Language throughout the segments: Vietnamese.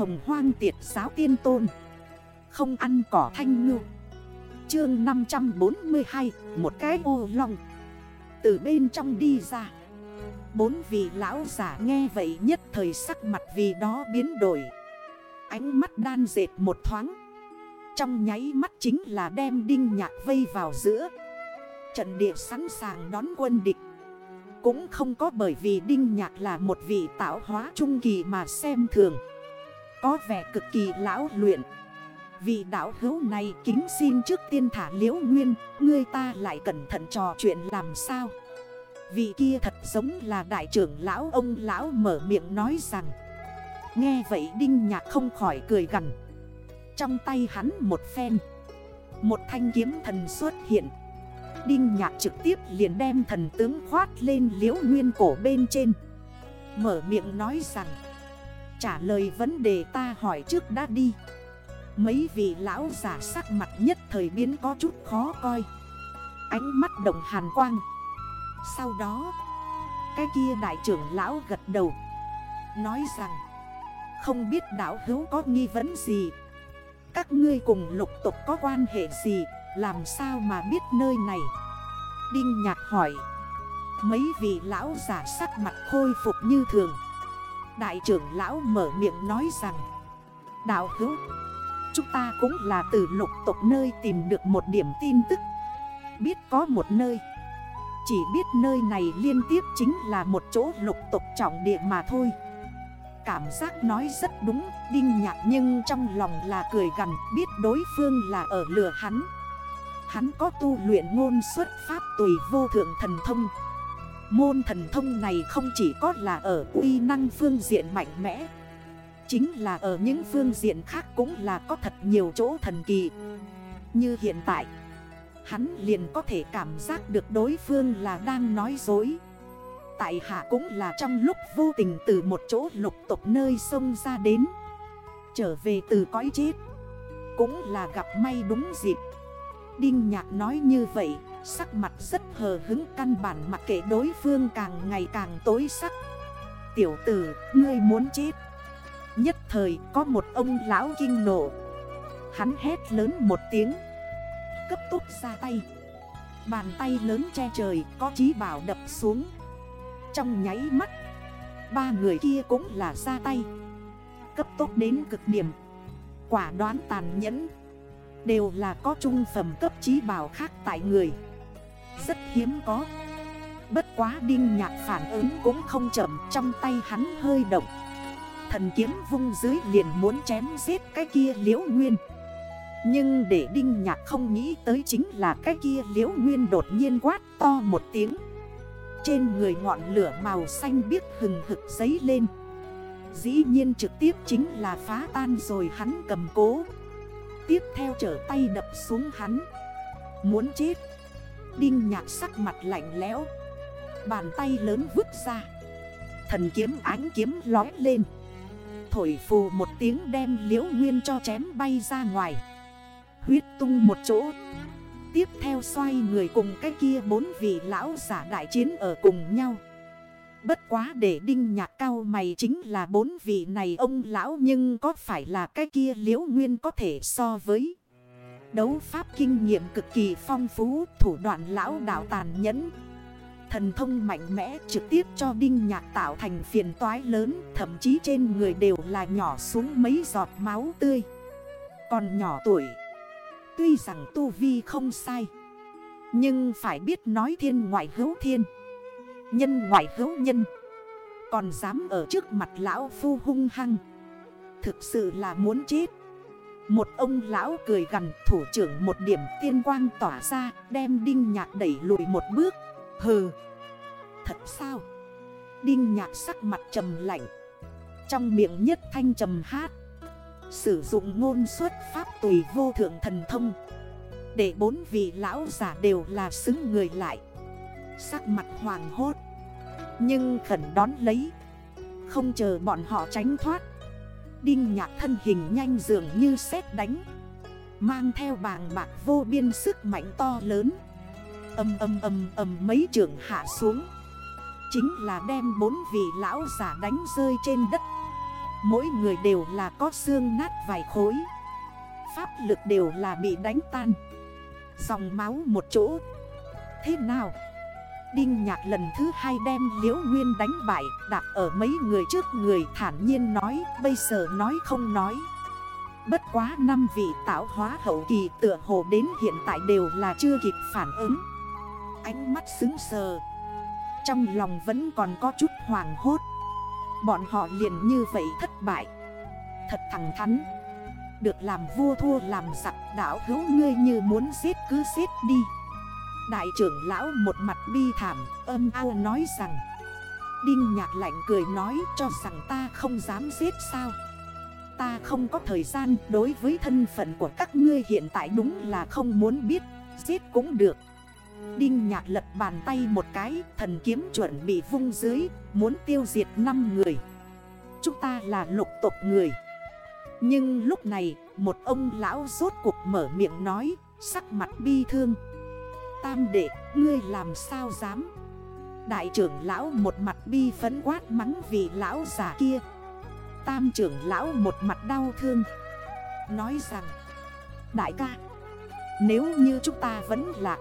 hồng hoang tiệt giáo tiên tôn. Không ăn cỏ thanh ngư. Chương 542 Một cái ô long. Từ bên trong đi ra. Bốn vị lão giả nghe vậy nhất thời sắc mặt vì đó biến đổi. Ánh mắt đan dệt một thoáng. Trong nháy mắt chính là đem đinh nhạc vây vào giữa. Trận địa sẵn sàng đón quân địch. Cũng không có bởi vì đinh nhạc là một vị tạo hóa trung kỳ mà xem thường. Có vẻ cực kỳ lão luyện. Vị đảo hữu này kính xin trước tiên thả liễu nguyên, Ngươi ta lại cẩn thận trò chuyện làm sao? Vị kia thật giống là đại trưởng lão ông lão mở miệng nói rằng. Nghe vậy Đinh Nhạc không khỏi cười gần Trong tay hắn một phen, Một thanh kiếm thần xuất hiện. Đinh Nhạc trực tiếp liền đem thần tướng khoát lên liễu nguyên cổ bên trên. Mở miệng nói rằng Trả lời vấn đề ta hỏi trước đã đi. Mấy vị lão giả sắc mặt nhất thời biến có chút khó coi. Ánh mắt đồng hàn quang. Sau đó, Cái kia đại trưởng lão gật đầu. Nói rằng, Không biết đảo hữu có nghi vấn gì. Các ngươi cùng lục tục có quan hệ gì, Làm sao mà biết nơi này? Đinh nhạc hỏi. Mấy vị lão giả sắc mặt khôi phục như thường. Đại trưởng lão mở miệng nói rằng, Đạo hữu, Chúng ta cũng là từ lục tộc nơi tìm được một điểm tin tức. Biết có một nơi, Chỉ biết nơi này liên tiếp chính là một chỗ lục tộc trọng địa mà thôi. Cảm giác nói rất đúng, Đinh nhạc nhưng trong lòng là cười gần Biết đối phương là ở lửa hắn. Hắn có tu luyện ngôn xuất pháp tùy vô thượng thần thông. Môn thần thông này không chỉ có là ở uy năng phương diện mạnh mẽ, Chính là ở những phương diện khác cũng là có thật nhiều chỗ thần kỳ. Như hiện tại, Hắn liền có thể cảm giác được đối phương là đang nói dối. Tại hạ cũng là trong lúc vô tình từ một chỗ lục tục nơi sông ra đến, Trở về từ cõi chết, Cũng là gặp may đúng dịp. Đinh Nhạc nói như vậy Sắc mặt rất hờ hứng căn bản mặc kệ đối phương càng ngày càng tối sắc. Tiểu tử, ngươi muốn chết? Nhất thời có một ông lão kinh nộ. Hắn hét lớn một tiếng Cấp tốc ra tay. Bàn tay lớn che trời có chí bảo đập xuống. Trong nháy mắt Ba người kia cũng là ra tay. Cấp tốc đến cực điểm Quả đoán tàn nhẫn. Đều là có trung phẩm cấp trí bảo khác tại người. Rất hiếm có. Bất quá đinh nhạc phản ứng cũng không chậm, Trong tay hắn hơi động. Thần kiếm vung dưới liền muốn chém giết cái kia liễu nguyên. Nhưng để đinh nhạc không nghĩ tới chính là cái kia liễu nguyên đột nhiên quát to một tiếng. Trên người ngọn lửa màu xanh biếc hừng hực giấy lên. Dĩ nhiên trực tiếp chính là phá tan rồi hắn cầm cố. Tiếp theo trở tay đập xuống hắn. Muốn chết. Đinh nhạc sắc mặt lạnh lẽo. Bàn tay lớn vứt ra. Thần kiếm ánh kiếm lói lên. Thổi phù một tiếng đem liễu nguyên cho chém bay ra ngoài. Huyết tung một chỗ. Tiếp theo xoay người cùng cái kia bốn vị lão giả đại chiến ở cùng nhau. Bất quá để đinh nhạc cao mày chính là bốn vị này ông lão nhưng có phải là cái kia liễu nguyên có thể so với Đấu pháp kinh nghiệm cực kỳ phong phú, thủ đoạn lão đạo tàn nhẫn. Thần thông mạnh mẽ trực tiếp cho đinh nhạc tạo thành phiền toái lớn, Thậm chí trên người đều là nhỏ xuống mấy giọt máu tươi. Còn nhỏ tuổi, Tuy rằng tu vi không sai, Nhưng phải biết nói thiên ngoại hữu thiên. Nhân ngoại hữu nhân. Còn dám ở trước mặt lão phu hung hăng. Thực sự là muốn chết. Một ông lão cười gần thủ trưởng một điểm tiên quang tỏa ra, Đem đinh nhạc đẩy lùi một bước. Hừ. Thật sao? Đinh nhạc sắc mặt trầm lạnh. Trong miệng nhất thanh trầm hát. Sử dụng ngôn xuất pháp tùy vô thượng thần thông. Để bốn vị lão giả đều là xứng người lại. Sắc mặt hoàng hốt. Nhưng khẩn đón lấy, Không chờ bọn họ tránh thoát. Đinh nhạc thân hình nhanh dường như sét đánh, Mang theo bàng bạc vô biên sức mạnh to lớn. Âm âm âm âm mấy trường hạ xuống. Chính là đem bốn vị lão giả đánh rơi trên đất. Mỗi người đều là có xương nát vài khối. Pháp lực đều là bị đánh tan. Dòng máu một chỗ. Thế nào? Đinh nhạc lần thứ hai đem liễu nguyên đánh bại Đạp ở mấy người trước người, thản nhiên nói, Bây giờ nói không nói. Bất quá năm vị tạo hóa hậu kỳ tựa hồ đến hiện tại đều là chưa kịp phản ứng. Ánh mắt xứng sờ. Trong lòng vẫn còn có chút hoàng hốt. Bọn họ liền như vậy thất bại. Thật thẳng thắn. Được làm vua thua làm giặc đảo hữu ngươi như muốn giết cứ giết đi. Đại trưởng lão một mặt bi thảm, âm ao nói rằng, Đinh nhạc lạnh cười nói cho rằng ta không dám giết sao? Ta không có thời gian đối với thân phận của các ngươi hiện tại đúng là không muốn biết, Giết cũng được. Đinh nhạc lật bàn tay một cái, Thần kiếm chuẩn bị vung dưới, Muốn tiêu diệt 5 người. Chúng ta là lục tộc người. Nhưng lúc này, Một ông lão rốt cuộc mở miệng nói, Sắc mặt bi thương. Tam đệ, ngươi làm sao dám? Đại trưởng lão một mặt bi phấn quát mắng vì lão già kia. Tam trưởng lão một mặt đau thương. Nói rằng, Đại ca, Nếu như chúng ta vẫn lạc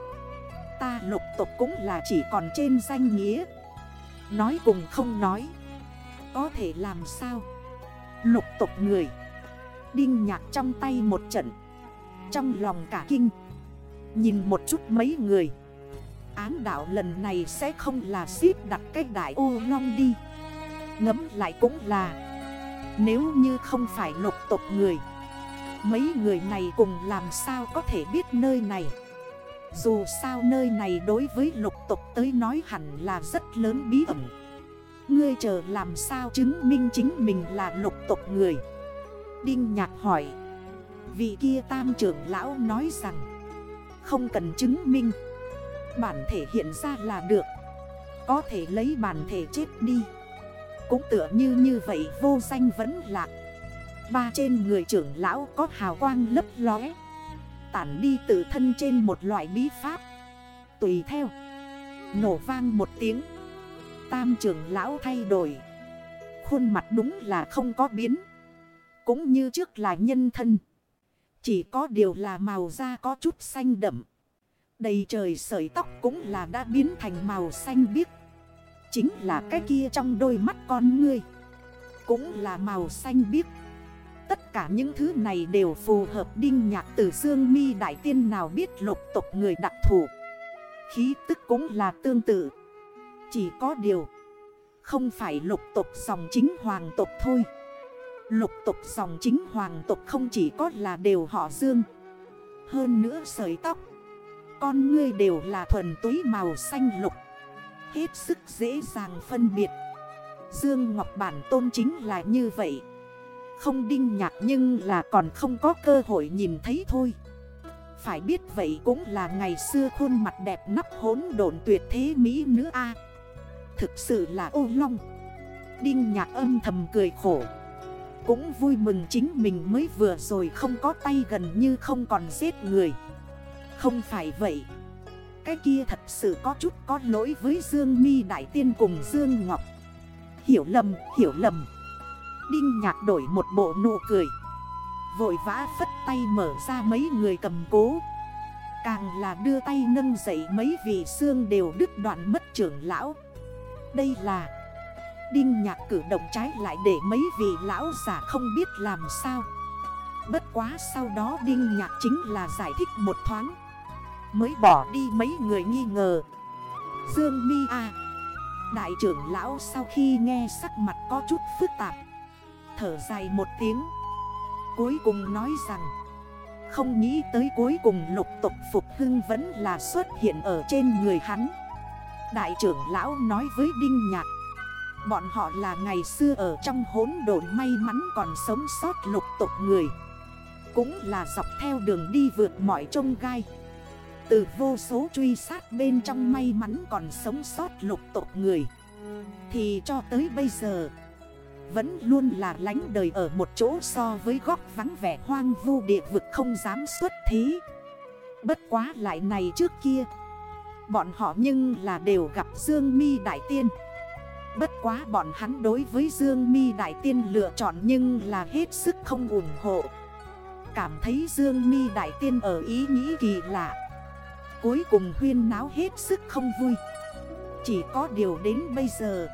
Ta lục tục cũng là chỉ còn trên danh nghĩa. Nói cùng không nói, Có thể làm sao? Lục tục người, Đinh nhạc trong tay một trận, Trong lòng cả kinh. Nhìn một chút mấy người. Án đạo lần này sẽ không là xếp đặt cái đại ô long đi. Ngấm lại cũng là, Nếu như không phải lục tộc người, Mấy người này cùng làm sao có thể biết nơi này? Dù sao nơi này đối với lục tục tới nói hẳn là rất lớn bí ẩn. Ngươi chờ làm sao chứng minh chính mình là lục tục người? Đinh nhạc hỏi. Vị kia tam trưởng lão nói rằng không cần chứng minh. Bản thể hiện ra là được. Có thể lấy bản thể chết đi. Cũng tựa như như vậy, vô danh vẫn lạc. Ba trên người trưởng lão có hào quang lấp lóe. Tản đi tự thân trên một loại bí pháp. Tùy theo. Nổ vang một tiếng. Tam trưởng lão thay đổi. Khuôn mặt đúng là không có biến. Cũng như trước là nhân thân. Chỉ có điều là màu da có chút xanh đậm. Đầy trời sợi tóc cũng là đã biến thành màu xanh biếc. Chính là cái kia trong đôi mắt con ngươi. Cũng là màu xanh biếc. Tất cả những thứ này đều phù hợp đinh nhạc từ dương mi đại tiên nào biết lục tục người đặc thủ Khí tức cũng là tương tự. Chỉ có điều, Không phải lục tục dòng chính hoàng tục thôi. Lục tục dòng chính hoàng tục không chỉ có là đều họ dương. Hơn nữa sợi tóc. Con ngươi đều là thuần túy màu xanh lục. Hết sức dễ dàng phân biệt. Dương Ngọc Bản tôn chính là như vậy. Không đinh nhạc nhưng là còn không có cơ hội nhìn thấy thôi. Phải biết vậy cũng là ngày xưa khuôn mặt đẹp nắp hốn độn tuyệt thế Mỹ nữ A. Thực sự là ô long. Đinh nhạc âm thầm cười khổ. Cũng vui mừng chính mình mới vừa rồi không có tay gần như không còn giết người. Không phải vậy. Cái kia thật sự có chút có lỗi với Dương mi Đại Tiên cùng Dương Ngọc. Hiểu lầm, hiểu lầm. Đinh nhạc đổi một bộ nụ cười. Vội vã phất tay mở ra mấy người cầm cố. Càng là đưa tay nâng dậy mấy vị xương đều đứt đoạn mất trưởng lão. Đây là Đinh nhạc cử động trái lại để mấy vị lão giả không biết làm sao. Bất quá sau đó Đinh nhạc chính là giải thích một thoáng. Mới bỏ đi mấy người nghi ngờ. Dương Mi A. Đại trưởng lão sau khi nghe sắc mặt có chút phức tạp. Thở dài một tiếng. Cuối cùng nói rằng, Không nghĩ tới cuối cùng lục tục phục hưng vẫn là xuất hiện ở trên người hắn. Đại trưởng lão nói với Đinh Nhạc. Bọn họ là ngày xưa ở trong hốn độn may mắn còn sống sót lục tục người. Cũng là dọc theo đường đi vượt mọi trông gai. Từ vô số truy sát bên trong may mắn còn sống sót lục tục người. Thì cho tới bây giờ, Vẫn luôn là lánh đời ở một chỗ so với góc vắng vẻ hoang vu địa vực không dám xuất thí Bất quá lại này trước kia, Bọn họ nhưng là đều gặp Dương mi Đại Tiên. Bất quá bọn hắn đối với Dương mi Đại Tiên lựa chọn nhưng là hết sức không ủng hộ. Cảm thấy Dương mi Đại Tiên ở ý nghĩ kỳ lạ. Cuối cùng huyên náo hết sức không vui. Chỉ có điều đến bây giờ,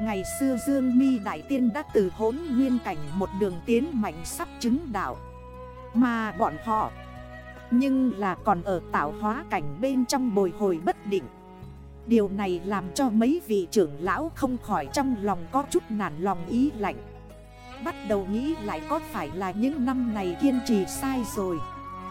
Ngày xưa Dương mi Đại Tiên đã từ hốn nguyên cảnh một đường tiến mạnh sắp chứng đạo. Mà bọn họ, Nhưng là còn ở tạo hóa cảnh bên trong bồi hồi bất định. Điều này làm cho mấy vị trưởng lão không khỏi trong lòng có chút nản lòng ý lạnh. Bắt đầu nghĩ lại có phải là những năm này kiên trì sai rồi.